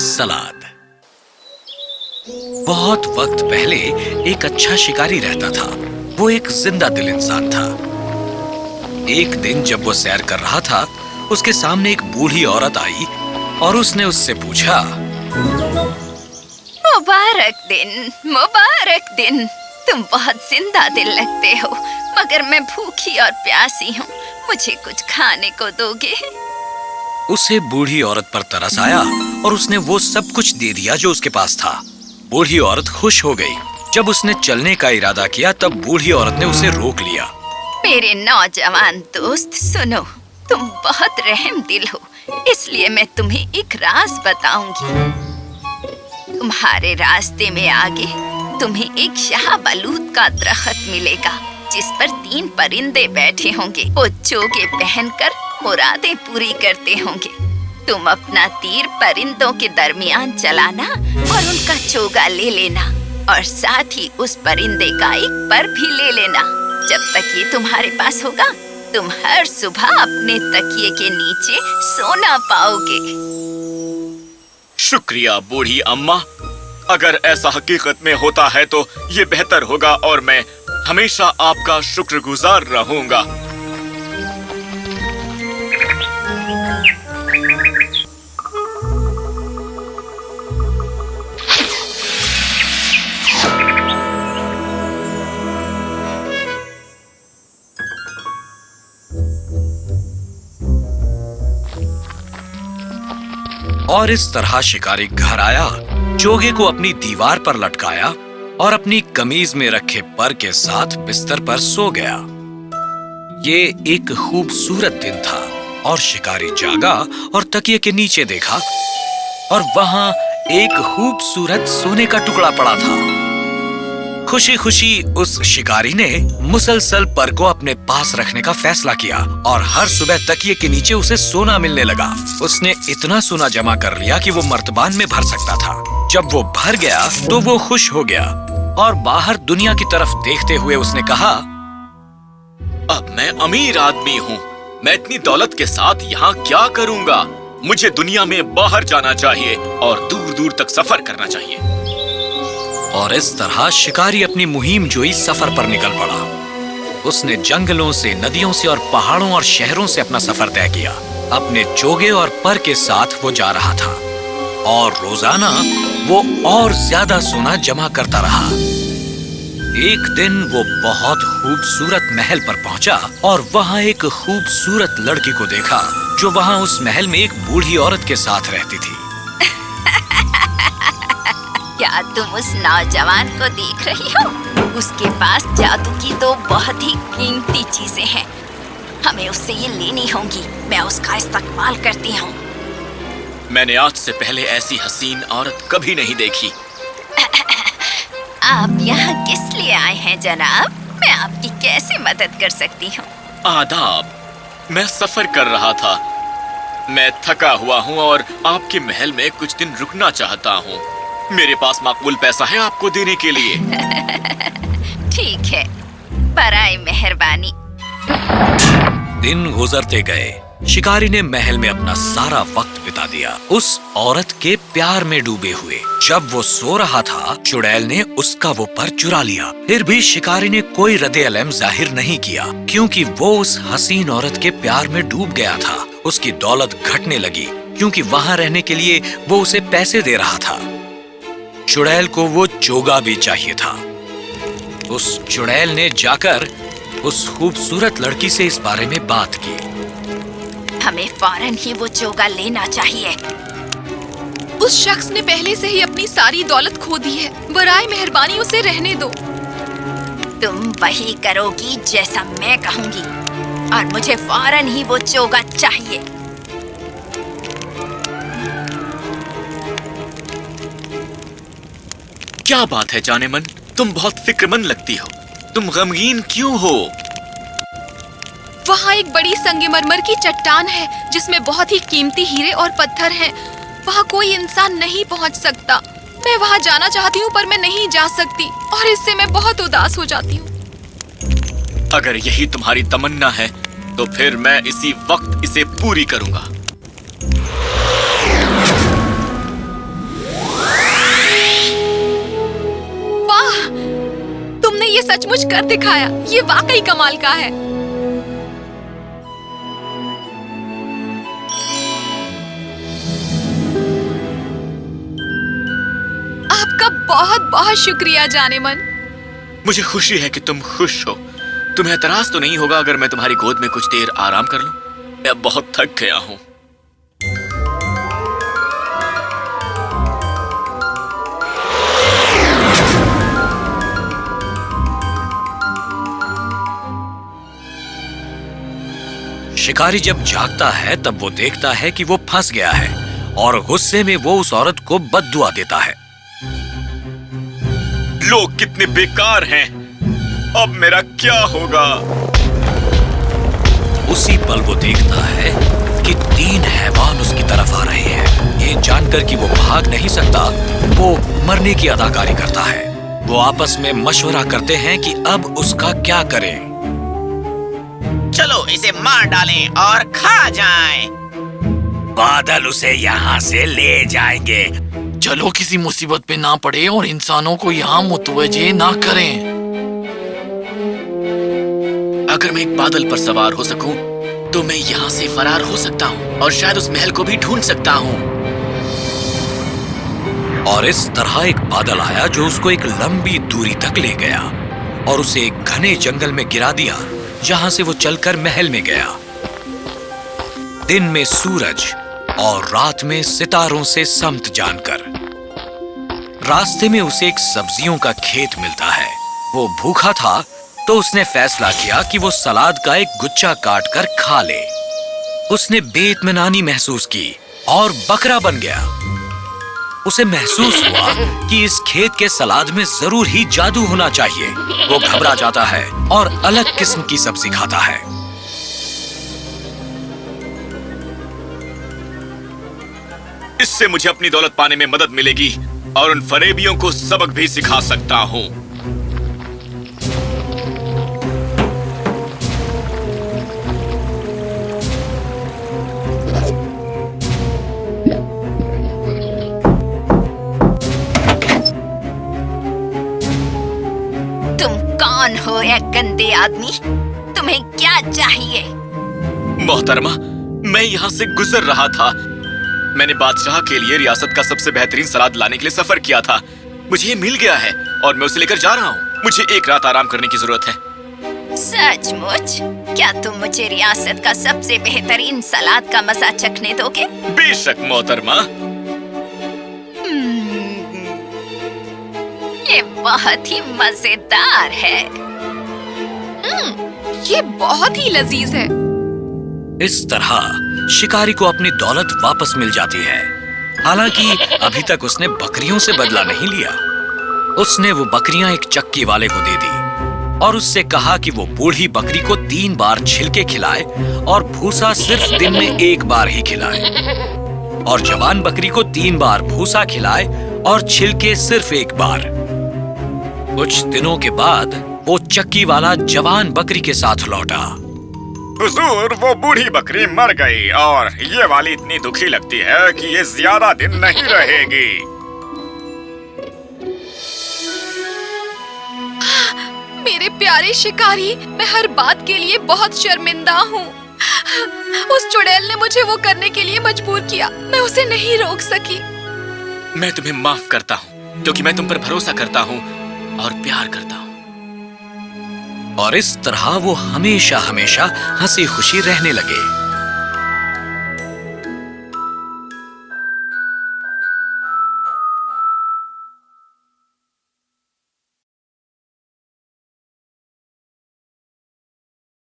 سلاد۔ بہت وقت پہلے ایک اچھا شکاری رہتا تھا۔ وہ ایک زندہ دل انسان تھا۔ ایک دن جب وہ سیر کر رہا تھا اس کے سامنے ایک بوڑھی عورت آئی اور اس نے اس سے پوچھا مبارک دن مبارک دن۔ تم بہت زندہ دل لگتے ہو مگر میں بھوکی اور پیاسی ہوں۔ مجھے کچھ کھانے کو دو گے اسے بوڑھی عورت پر ترس آیا۔ اور اس نے وہ سب کچھ دے دیا جو اس کے پاس تھا۔ بوڑھی عورت خوش ہو گئی۔ جب اس نے چلنے کا ارادہ کیا، تب بوڑھی عورت نے اسے روک لیا۔ میرے نوجوان دوست، سنو، تم بہت رحم دل ہو۔ اس لیے میں تمہیں ایک راز بتاؤں گی۔ تمہارے راستے میں آگے تمہیں ایک شاہ بلود کا درخت ملے گا، جس پر تین پرندے بیٹھے ہوں گے۔ وہ چوکے پہن کر مرادیں پوری کرتے ہوں گے۔ تم اپنا تیر پرندوں کے درمیان چلانا اور ان کا چوگا لے لینا اور ساتھ ہی اس پرندے کا ایک پر بھی لے لینا جب تک یہ تمہارے پاس ہوگا تم ہر صبح اپنے تکیے کے نیچے سونا پاؤ گے شکریہ بوڑھی اما اگر ایسا حقیقت میں ہوتا ہے تو یہ بہتر ہوگا اور میں ہمیشہ آپ کا شکر گزار رہوں گا اور اس طرح شکاری گھر آیا، چوگے کو اپنی دیوار پر لٹکایا اور اپنی کمیز میں رکھے پر کے ساتھ بستر پر سو گیا۔ یہ ایک خوبصورت دن تھا اور شکاری جاگا اور تکیے کے نیچے دیکھا اور وہاں ایک خوبصورت سونے کا ٹکڑا پڑا تھا۔ خوشی خوشی اس شکاری نے مسلسل پر کو اپنے پاس رکھنے کا فیصلہ کیا اور ہر صبح تکیے کے نیچے اسے سونا ملنے لگا۔ اس نے اتنا سونا جمع کر لیا کہ وہ مرتبان میں بھر سکتا تھا۔ جب وہ بھر گیا تو وہ خوش ہو گیا اور باہر دنیا کی طرف دیکھتے ہوئے اس نے کہا، اب میں امیر آدمی ہوں۔ میں اتنی دولت کے ساتھ یہاں کیا کروں گا؟ مجھے دنیا میں باہر جانا چاہیے اور دور دور تک سفر کرنا چاہیے۔ اور اس طرح شکاری اپنی مہم جوئی سفر پر نکل پڑا۔ اس نے جنگلوں سے، ندیوں سے اور پہاڑوں اور شہروں سے اپنا سفر طے کیا۔ اپنے چوگے اور پر کے ساتھ وہ جا رہا تھا۔ اور روزانہ وہ اور زیادہ سونا جمع کرتا رہا۔ ایک دن وہ بہت خوبصورت محل پر پہنچا اور وہاں ایک خوبصورت لڑکی کو دیکھا جو وہاں اس محل میں ایک بوڑھی عورت کے ساتھ رہتی تھی۔ کیا تم اس نوجوان کو دیکھ رہی ہو؟ اس کے پاس جادو کی تو بہت ہی قیمتی چیزیں ہیں۔ ہمیں اس سے یہ لینی ہوں گی۔ میں اس کا استقبال کرتی ہوں۔ میں نے آج سے پہلے ایسی حسین عورت کبھی نہیں دیکھی۔ آپ یہاں کس لیے آئے ہیں جناب؟ میں آپ کی کیسے مدد کر سکتی ہوں؟ آداب میں سفر کر رہا تھا۔ میں تھکا ہوا ہوں اور آپ کے محل میں کچھ دن رکنا چاہتا ہوں۔ میرے پاس مقبول پیسہ ہے آپ کو دینے کے لیے۔ ٹھیک ہے۔ برائے مہربانی۔ دن گزرتے گئے۔ شکاری نے محل میں اپنا سارا وقت بتا دیا۔ اس عورت کے پیار میں ڈوبے ہوئے۔ جب وہ سو رہا تھا چڑیل نے اس کا وہ پر چرا لیا۔ پھر بھی شکاری نے کوئی رد علم ظاہر نہیں کیا کیونکہ وہ اس حسین عورت کے پیار میں ڈوب گیا تھا۔ اس کی دولت گھٹنے لگی کیونکہ وہاں رہنے کے لیے وہ اسے پیسے دے رہا تھا۔ چڑیل کو وہ چوگا بھی چاہیے تھا۔ اس چڑیل نے جا کر اس خوبصورت لڑکی سے اس بارے میں بات کی۔ ہمیں فوراً ہی وہ چوگا لینا چاہیے۔ اس شخص نے پہلے سے ہی اپنی ساری دولت کھو دی ہے۔ برائے مہربانی اسے رہنے دو۔ تم وہی کرو گی جیسا میں کہوں گی۔ اور مجھے فوراً ہی وہ چوگا چاہیے۔ کیا بات ہے جانے من؟ تم بہت فکر مند لگتی ہو۔ تم غمگین کیوں ہو؟ وہاں ایک بڑی سنگ مرمر کی چٹان ہے جس میں بہت ہی قیمتی ہیرے اور پتھر ہیں۔ وہاں کوئی انسان نہیں پہنچ سکتا۔ میں وہاں جانا چاہتی ہوں پر میں نہیں جا سکتی۔ اور اس سے میں بہت اداس ہو جاتی ہوں۔ اگر یہی تمہاری تمنا ہے تو پھر میں اسی وقت اسے پوری کروں گا۔ یہ سچ مچ کر دکھایا۔ یہ واقعی کمال کا ہے۔ آپ کا بہت بہت شکریہ جانے من مجھے خوشی ہے کہ تم خوش ہو۔ تمہیں اعتراض تو نہیں ہوگا اگر میں تمہاری گود میں کچھ دیر آرام کر لوں۔ میں بہت تھک گیا ہوں۔ شکاری جب جاگتا ہے تب وہ دیکھتا ہے کہ وہ پھنس گیا ہے اور غصے میں وہ اس عورت کو بد دعا دیتا ہے۔ لوگ کتنے بیکار ہیں۔ اب میرا کیا ہوگا؟ اسی پل وہ دیکھتا ہے کہ تین حیوان اس کی طرف آ رہے ہیں۔ یہ جان کر کہ وہ بھاگ نہیں سکتا وہ مرنے کی اداکاری کرتا ہے۔ وہ آپس میں مشورہ کرتے ہیں کہ اب اس کا کیا کریں۔ چلو اسے مار ڈالیں اور کھا جائیں۔ بادل اسے یہاں سے لے جائیں گے۔ چلو کسی مصیبت پہ نہ پڑے اور انسانوں کو یہاں متوجہ نہ کریں۔ اگر میں ایک بادل پر سوار ہو سکوں تو میں یہاں سے فرار ہو سکتا ہوں اور شاید اس محل کو بھی ڈھونڈ سکتا ہوں۔ اور اس طرح ایک بادل آیا جو اس کو ایک لمبی دوری تک لے گیا اور اسے ایک گھنے جنگل میں گرا دیا۔ جہاں سے وہ چل کر محل میں گیا۔ دن میں سورج اور رات میں ستاروں سے سمت جان کر۔ راستے میں اسے ایک سبزیوں کا کھیت ملتا ہے۔ وہ بھوکھا تھا تو اس نے فیصلہ کیا کہ وہ سلاد کا ایک گچا کاٹ کر کھا لے۔ اس نے بے اطمینانی محسوس کی اور بکرا بن گیا۔ اسے محسوس ہوا کہ اس کھیت کے سلاد میں ضرور ہی جادو ہونا چاہیے۔ وہ گھبرا جاتا ہے اور الگ قسم کی سبزی کھاتا ہے۔ اس سے مجھے اپنی دولت پانے میں مدد ملے گی اور ان فریبیوں کو سبق بھی سکھا سکتا ہوں۔ کون ہو اے گندے آدمی؟ تمہیں کیا چاہیے؟ محترمہ میں یہاں سے گزر رہا تھا۔ میں نے بادشاہ کے لیے ریاست کا سب سے بہترین سلاد لانے کے لیے سفر کیا تھا۔ مجھے یہ مل گیا ہے اور میں اسے لے کر جا رہا ہوں۔ مجھے ایک رات آرام کرنے کی ضرورت ہے۔ سچ مچ؟ کیا تم مجھے ریاست کا سب سے بہترین سلاد کا مزہ چکھنے دو گے؟ بے شک محترمہ۔ بہت ہی مزیدار ہے۔ یہ بہت ہی لذیذ ہے۔ اس طرح شکاری کو اپنی دولت واپس مل جاتی ہے۔ حالانکہ ابھی تک اس نے بکریوں سے بدلہ نہیں لیا۔ اس نے وہ بکریاں ایک چکی والے کو دے دی۔ اور اس سے کہا کہ وہ بوڑھی بکری کو تین بار چھلکے کھلائے اور بھوسا صرف دن میں ایک بار ہی کھلائے۔ اور جوان بکری کو تین بار بھوسا کھلائے اور چھلکے صرف ایک بار۔ کچھ دنوں کے بعد وہ چکی والا جوان بکری کے ساتھ لوٹا۔ حضور وہ بوڑھی بکری مر گئی اور یہ والی اتنی دکھی لگتی ہے کہ یہ زیادہ دن نہیں رہے گی۔ میرے پیارے شکاری میں ہر بات کے لیے بہت شرمندہ ہوں۔ اس چڑیل نے مجھے وہ کرنے کے لیے مجبور کیا۔ میں اسے نہیں روک سکی۔ میں تمہیں معاف کرتا ہوں کیونکہ میں تم پر بھروسہ کرتا ہوں۔ اور پیار کرتا ہوں۔ اور اس طرح وہ ہمیشہ ہمیشہ ہنسی خوشی رہنے لگے۔